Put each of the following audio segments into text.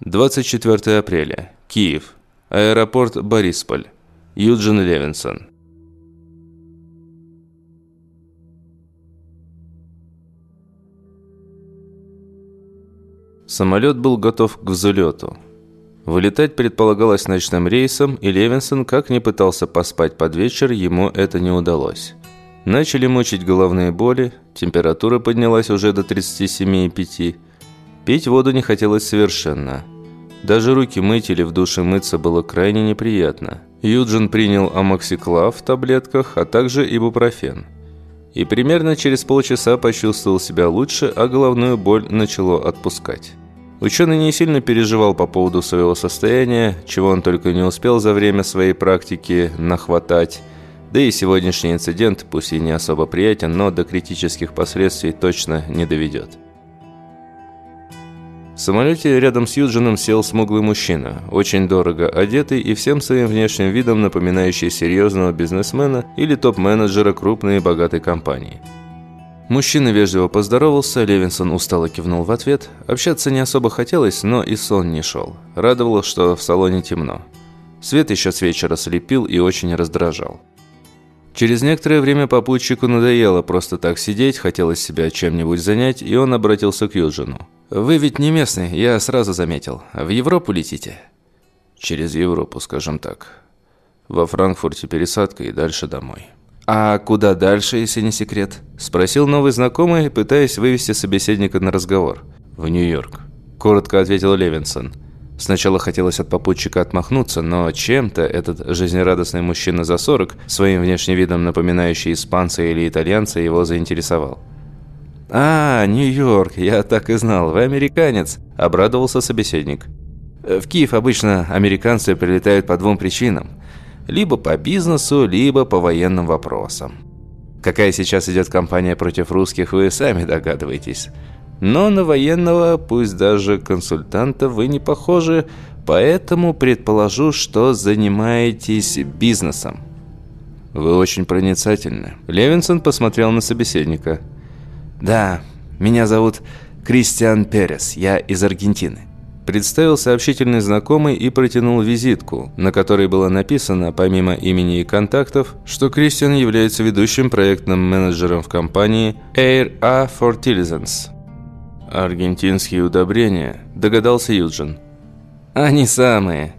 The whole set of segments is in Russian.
24 апреля. Киев. Аэропорт Борисполь. Юджин Левинсон. Самолет был готов к взлету. Вылетать предполагалось ночным рейсом, и Левинсон, как ни пытался поспать под вечер, ему это не удалось. Начали мучить головные боли, температура поднялась уже до 37,5. Пить воду не хотелось совершенно. Даже руки мыть или в душе мыться было крайне неприятно. Юджин принял амоксиклав в таблетках, а также ибупрофен. И примерно через полчаса почувствовал себя лучше, а головную боль начало отпускать. Ученый не сильно переживал по поводу своего состояния, чего он только не успел за время своей практики нахватать. Да и сегодняшний инцидент, пусть и не особо приятен, но до критических последствий точно не доведет. В самолете рядом с Юджином сел смуглый мужчина, очень дорого одетый и всем своим внешним видом напоминающий серьезного бизнесмена или топ-менеджера крупной и богатой компании – Мужчина вежливо поздоровался, Левинсон устало кивнул в ответ. Общаться не особо хотелось, но и сон не шел. Радовало, что в салоне темно. Свет еще с вечера слепил и очень раздражал. Через некоторое время попутчику надоело просто так сидеть, хотелось себя чем-нибудь занять, и он обратился к Юджину. «Вы ведь не местный, я сразу заметил. В Европу летите?» «Через Европу, скажем так. Во Франкфурте пересадка и дальше домой». «А куда дальше, если не секрет?» – спросил новый знакомый, пытаясь вывести собеседника на разговор. «В Нью-Йорк», – коротко ответил Левинсон. Сначала хотелось от попутчика отмахнуться, но чем-то этот жизнерадостный мужчина за 40, своим внешним видом напоминающий испанца или итальянца, его заинтересовал. «А, Нью-Йорк, я так и знал, вы американец», – обрадовался собеседник. «В Киев обычно американцы прилетают по двум причинам – либо по бизнесу, либо по военным вопросам. Какая сейчас идет кампания против русских, вы сами догадываетесь. Но на военного, пусть даже консультанта, вы не похожи, поэтому предположу, что занимаетесь бизнесом. Вы очень проницательны. Левинсон посмотрел на собеседника. Да, меня зовут Кристиан Перес, я из Аргентины. Представил сообщительный знакомый и протянул визитку, на которой было написано, помимо имени и контактов, что Кристиан является ведущим проектным менеджером в компании Air A Fertilizants. «Аргентинские удобрения», – догадался Юджин. «Они самые.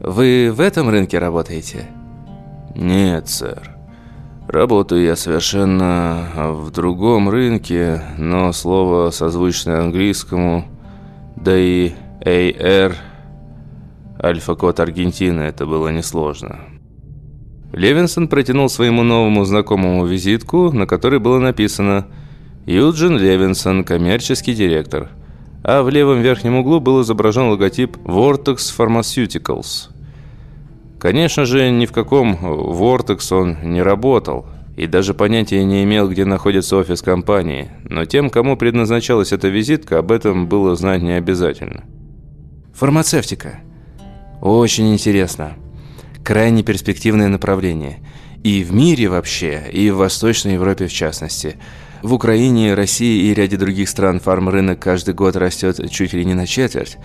Вы в этом рынке работаете?» «Нет, сэр. Работаю я совершенно в другом рынке, но слово созвучное английскому, да и AR, альфа-код Аргентины, это было несложно. Левинсон протянул своему новому знакомому визитку, на которой было написано «Юджин Левинсон, коммерческий директор». А в левом верхнем углу был изображен логотип Vortex Pharmaceuticals. Конечно же, ни в каком Vortex он не работал и даже понятия не имел, где находится офис компании, но тем, кому предназначалась эта визитка, об этом было знать не обязательно. Фармацевтика. Очень интересно. Крайне перспективное направление. И в мире вообще, и в Восточной Европе в частности. В Украине, России и ряде других стран фармрынок каждый год растет чуть ли не на четверть.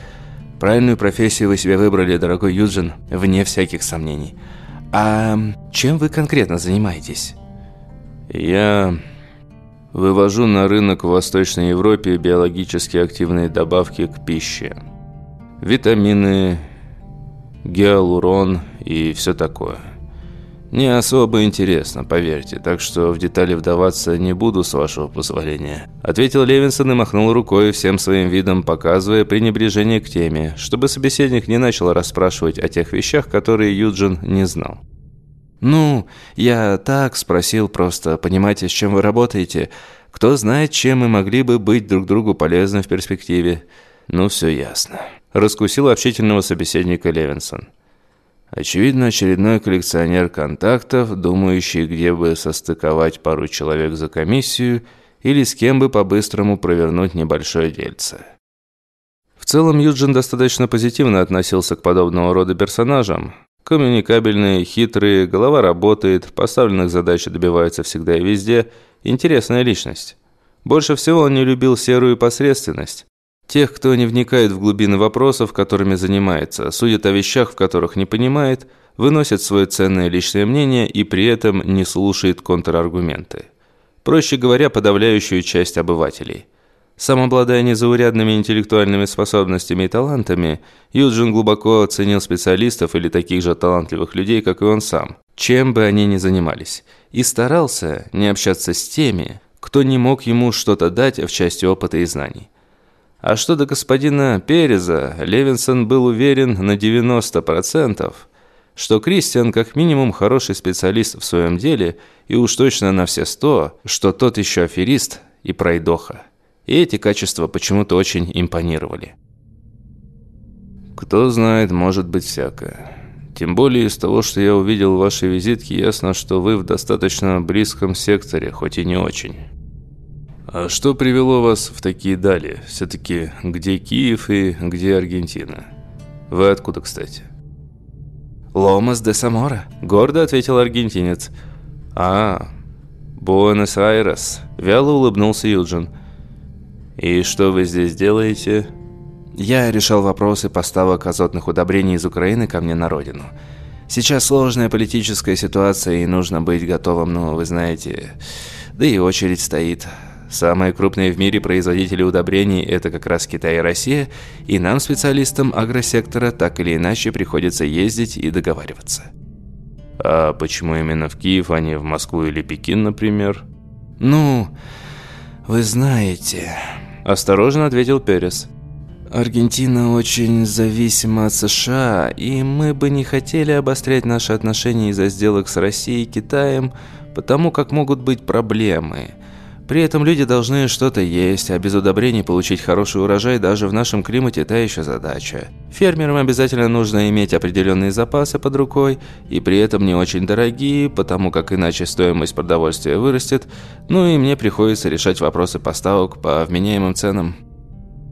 Правильную профессию вы себе выбрали, дорогой Юджин, вне всяких сомнений. А чем вы конкретно занимаетесь? Я вывожу на рынок в Восточной Европе биологически активные добавки к пище витамины, гиалурон и все такое. Не особо интересно, поверьте, так что в детали вдаваться не буду, с вашего позволения», ответил Левинсон и махнул рукой всем своим видом, показывая пренебрежение к теме, чтобы собеседник не начал расспрашивать о тех вещах, которые Юджин не знал. «Ну, я так спросил просто, понимаете, с чем вы работаете? Кто знает, чем мы могли бы быть друг другу полезны в перспективе?» «Ну, все ясно». Раскусил общительного собеседника Левинсон. Очевидно, очередной коллекционер контактов, думающий, где бы состыковать пару человек за комиссию или с кем бы по-быстрому провернуть небольшое дельце. В целом, Юджин достаточно позитивно относился к подобного рода персонажам. Коммуникабельные, хитрые, голова работает, поставленных задач добивается всегда и везде. Интересная личность. Больше всего он не любил серую посредственность. Тех, кто не вникает в глубины вопросов, которыми занимается, судит о вещах, в которых не понимает, выносит свое ценное личное мнение и при этом не слушает контраргументы. Проще говоря, подавляющую часть обывателей – сам обладая незаурядными интеллектуальными способностями и талантами, Юджин глубоко оценил специалистов или таких же талантливых людей, как и он сам, чем бы они ни занимались, и старался не общаться с теми, кто не мог ему что-то дать в части опыта и знаний. А что до господина Переза, Левинсон был уверен на 90%, что Кристиан как минимум хороший специалист в своем деле и уж точно на все сто, что тот еще аферист и пройдоха. И эти качества почему-то очень импонировали. Кто знает, может быть всякое. Тем более из того, что я увидел в вашей визитке, ясно, что вы в достаточно близком секторе, хоть и не очень. А что привело вас в такие дали? Все-таки где Киев и где Аргентина? Вы откуда, кстати? «Ломас де Самора», – гордо ответил аргентинец. «А, Буэнос-Айрес», – вяло улыбнулся Юджин. «И что вы здесь делаете?» «Я решал вопросы поставок азотных удобрений из Украины ко мне на родину. Сейчас сложная политическая ситуация, и нужно быть готовым, ну, вы знаете... Да и очередь стоит. Самые крупные в мире производители удобрений – это как раз Китай и Россия, и нам, специалистам агросектора, так или иначе приходится ездить и договариваться». «А почему именно в Киев, а не в Москву или Пекин, например?» «Ну, вы знаете...» Осторожно ответил Перес. Аргентина очень зависима от США, и мы бы не хотели обострять наши отношения из-за сделок с Россией и Китаем, потому как могут быть проблемы. При этом люди должны что-то есть, а без удобрений получить хороший урожай даже в нашем климате – та еще задача. Фермерам обязательно нужно иметь определенные запасы под рукой, и при этом не очень дорогие, потому как иначе стоимость продовольствия вырастет, ну и мне приходится решать вопросы поставок по вменяемым ценам.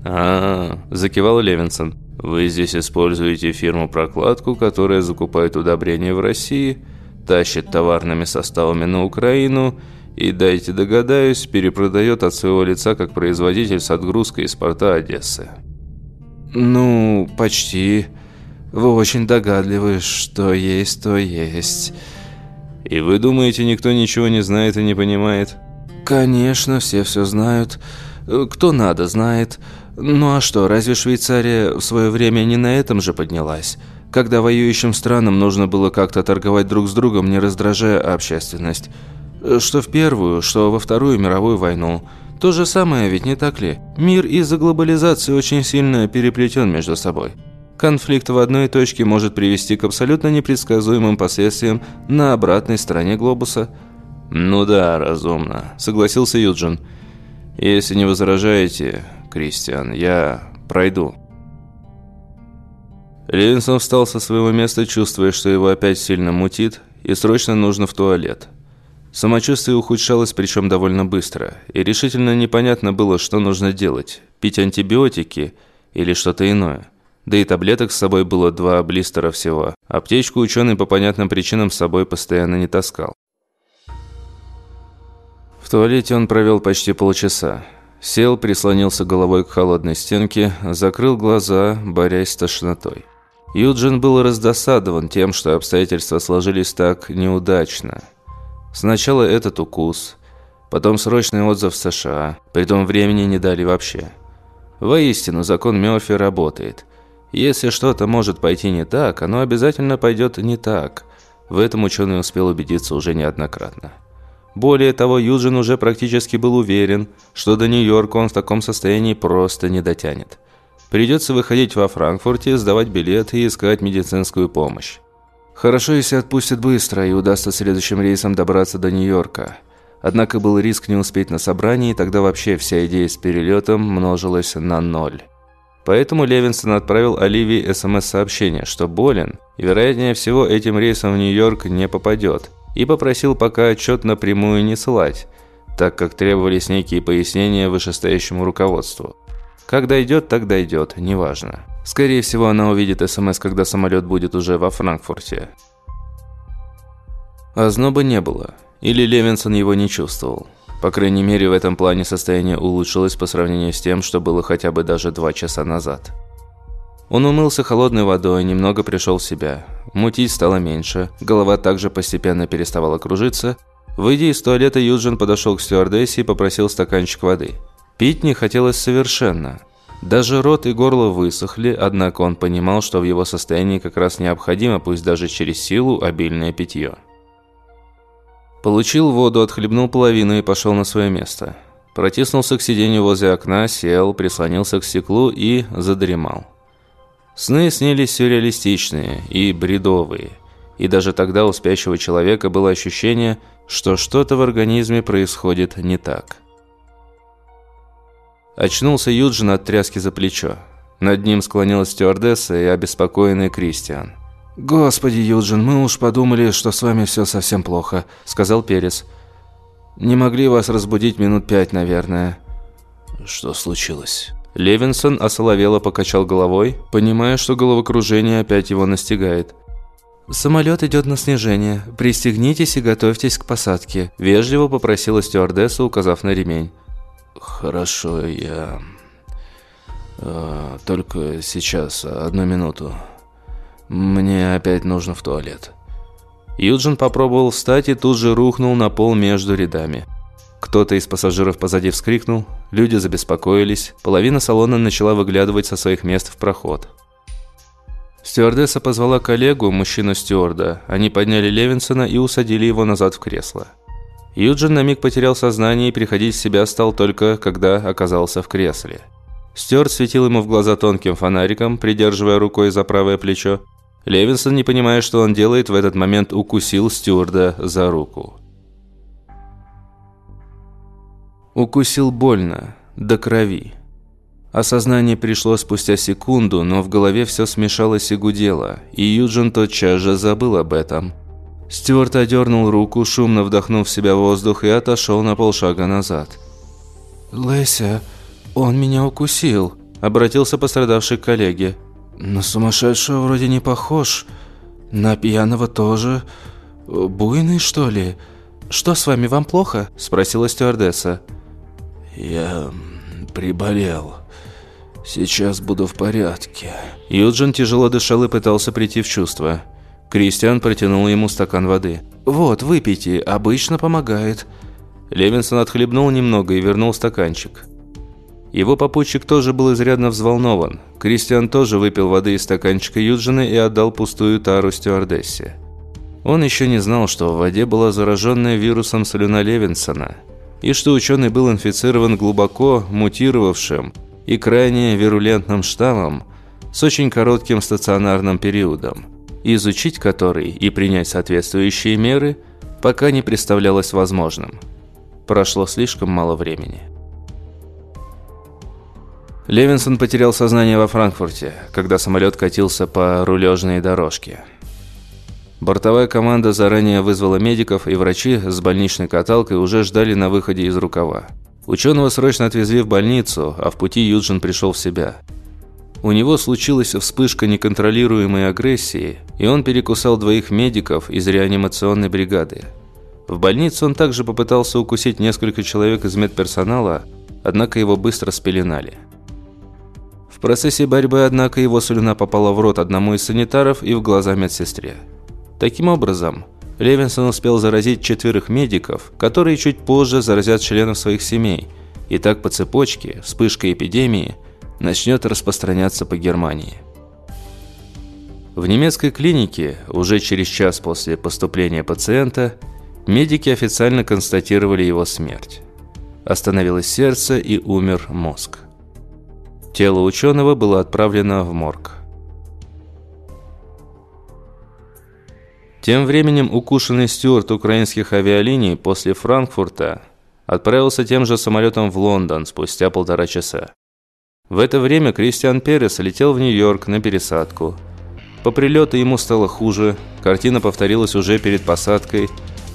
а, -а, -а закивал Левинсон. «Вы здесь используете фирму-прокладку, которая закупает удобрения в России, тащит товарными составами на Украину – и, дайте догадаюсь, перепродает от своего лица как производитель с отгрузкой из порта Одессы. «Ну, почти. Вы очень догадливы, что есть, то есть». «И вы думаете, никто ничего не знает и не понимает?» «Конечно, все все знают. Кто надо, знает. Ну а что, разве Швейцария в свое время не на этом же поднялась?» Когда воюющим странам нужно было как-то торговать друг с другом, не раздражая общественность. Что в Первую, что во Вторую мировую войну. То же самое ведь не так ли? Мир из-за глобализации очень сильно переплетен между собой. Конфликт в одной точке может привести к абсолютно непредсказуемым последствиям на обратной стороне глобуса. «Ну да, разумно», – согласился Юджин. «Если не возражаете, Кристиан, я пройду». Левинсон встал со своего места, чувствуя, что его опять сильно мутит, и срочно нужно в туалет. Самочувствие ухудшалось, причем довольно быстро, и решительно непонятно было, что нужно делать – пить антибиотики или что-то иное. Да и таблеток с собой было два блистера всего. Аптечку ученый по понятным причинам с собой постоянно не таскал. В туалете он провел почти полчаса. Сел, прислонился головой к холодной стенке, закрыл глаза, борясь с тошнотой. Юджин был раздосадован тем, что обстоятельства сложились так неудачно – Сначала этот укус, потом срочный отзыв в США, притом времени не дали вообще. Воистину, закон Мёрфи работает. Если что-то может пойти не так, оно обязательно пойдет не так. В этом ученый успел убедиться уже неоднократно. Более того, Юджин уже практически был уверен, что до Нью-Йорка он в таком состоянии просто не дотянет. Придется выходить во Франкфурте, сдавать билеты и искать медицинскую помощь. Хорошо, если отпустят быстро и удастся следующим рейсом добраться до Нью-Йорка. Однако был риск не успеть на собрание, и тогда вообще вся идея с перелетом множилась на ноль. Поэтому Левинсон отправил Оливии СМС-сообщение, что болен, и вероятнее всего этим рейсом в Нью-Йорк не попадет, и попросил пока отчет напрямую не ссылать, так как требовались некие пояснения вышестоящему руководству. Как дойдет, так дойдет, неважно. Скорее всего, она увидит СМС, когда самолет будет уже во Франкфурте. Озноба не было. Или Левинсон его не чувствовал. По крайней мере, в этом плане состояние улучшилось по сравнению с тем, что было хотя бы даже два часа назад. Он умылся холодной водой, немного пришел в себя. Мутить стало меньше, голова также постепенно переставала кружиться. Выйдя из туалета, Юджин подошел к стюардессе и попросил стаканчик воды. Пить не хотелось совершенно. Даже рот и горло высохли, однако он понимал, что в его состоянии как раз необходимо, пусть даже через силу, обильное питье. Получил воду, отхлебнул половину и пошел на свое место. Протиснулся к сиденью возле окна, сел, прислонился к стеклу и задремал. Сны снились сюрреалистичные и бредовые. И даже тогда у спящего человека было ощущение, что что-то в организме происходит не так. Очнулся Юджин от тряски за плечо. Над ним склонилась стюардесса и обеспокоенный Кристиан. «Господи, Юджин, мы уж подумали, что с вами все совсем плохо», – сказал Перес. «Не могли вас разбудить минут пять, наверное». «Что случилось?» Левинсон осоловело покачал головой, понимая, что головокружение опять его настигает. «Самолет идет на снижение. Пристегнитесь и готовьтесь к посадке», – вежливо попросила стюардесса, указав на ремень. «Хорошо, я... Э, только сейчас, одну минуту». Мне опять нужно в туалет. Юджин попробовал встать и тут же рухнул на пол между рядами. Кто-то из пассажиров позади вскрикнул, люди забеспокоились, половина салона начала выглядывать со своих мест в проход. Стюардесса позвала коллегу, мужчину-стюарда. Они подняли Левинсона и усадили его назад в кресло. Юджин на миг потерял сознание и приходить в себя стал только, когда оказался в кресле. Стюарт светил ему в глаза тонким фонариком, придерживая рукой за правое плечо, Левинсон, не понимая, что он делает, в этот момент укусил стюарда за руку. Укусил больно, до крови. Осознание пришло спустя секунду, но в голове все смешалось и гудело, и Юджин тотчас же забыл об этом. Стюарт одернул руку, шумно вдохнув в себя воздух и отошел на полшага назад. «Леся, он меня укусил», – обратился пострадавший к коллеге. На сумасшедшего вроде не похож. На пьяного тоже. Буйный, что ли? Что с вами, вам плохо? Спросила стюардесса. Я приболел. Сейчас буду в порядке. Юджин тяжело дышал и пытался прийти в чувство. Кристиан протянул ему стакан воды. «Вот, выпейте, обычно помогает». Левинсон отхлебнул немного и вернул стаканчик. Его попутчик тоже был изрядно взволнован. Кристиан тоже выпил воды из стаканчика Юджина и отдал пустую тару стюардессе. Он еще не знал, что в воде была зараженная вирусом слюна Левинсона, и что ученый был инфицирован глубоко мутировавшим и крайне вирулентным штаммом с очень коротким стационарным периодом, изучить который и принять соответствующие меры пока не представлялось возможным. Прошло слишком мало времени. Левинсон потерял сознание во Франкфурте, когда самолет катился по рулежной дорожке. Бортовая команда заранее вызвала медиков, и врачи с больничной каталкой уже ждали на выходе из рукава. Ученого срочно отвезли в больницу, а в пути Юджин пришел в себя. У него случилась вспышка неконтролируемой агрессии, и он перекусал двоих медиков из реанимационной бригады. В больнице он также попытался укусить несколько человек из медперсонала, однако его быстро спеленали. В процессе борьбы, однако, его слюна попала в рот одному из санитаров и в глаза медсестре. Таким образом, Левинсон успел заразить четверых медиков, которые чуть позже заразят членов своих семей. И так по цепочке вспышка эпидемии начнет распространяться по Германии. В немецкой клинике уже через час после поступления пациента медики официально констатировали его смерть. Остановилось сердце и умер мозг. Тело ученого было отправлено в морг. Тем временем укушенный стюарт украинских авиалиний после Франкфурта отправился тем же самолетом в Лондон спустя полтора часа. В это время Кристиан Перес летел в Нью-Йорк на пересадку. По прилету ему стало хуже, картина повторилась уже перед посадкой.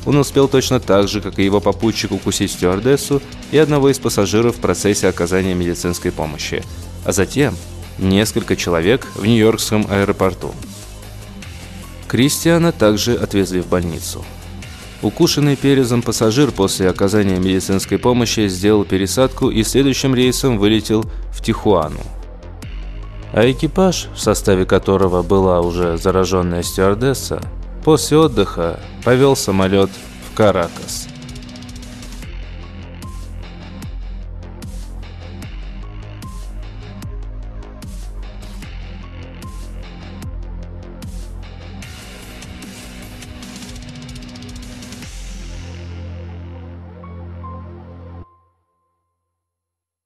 Он успел точно так же, как и его попутчик, укусить стюардессу и одного из пассажиров в процессе оказания медицинской помощи – а затем несколько человек в Нью-Йоркском аэропорту. Кристиана также отвезли в больницу. Укушенный перезом пассажир после оказания медицинской помощи сделал пересадку и следующим рейсом вылетел в Тихуану. А экипаж, в составе которого была уже зараженная стюардесса, после отдыха повел самолет в Каракас.